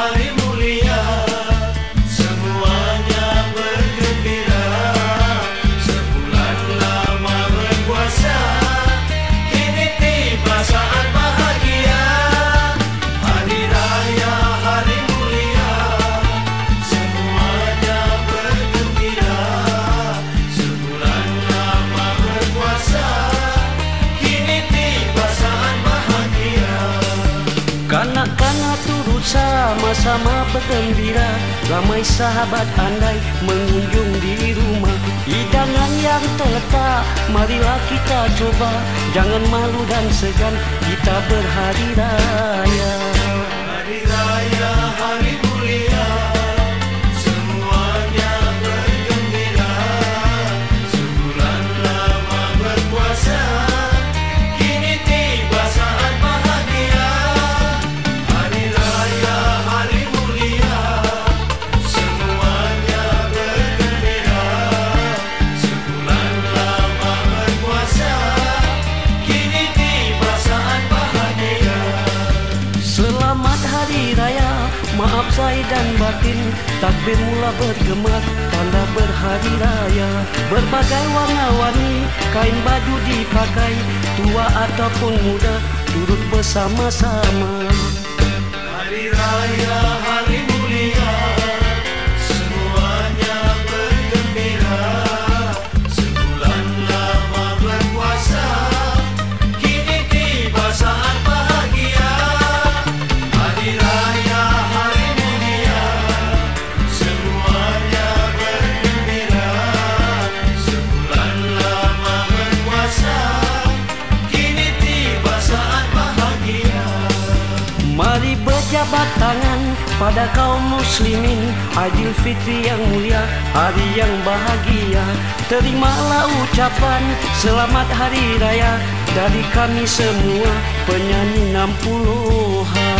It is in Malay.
honey. Sama-sama bergembira. Ramai sahabat andai mengunjung di rumah. Hidangan yang terletak Marilah kita coba Jangan malu dan segan Kita berhari raya. Hari raya hari Hari Raya. Maaf saya dan batin Takbir mula bergema Tanda berhari raya. Berbagai warna-warni Kain baju dipakai Tua ataupun muda Turut bersama-sama Mari berjabat tangan pada kaum muslimin. Aidil Fitri yang mulia, hari yang bahagia. Terimalah ucapan selamat hari raya Dari kami semua. Penyanyi 60 hari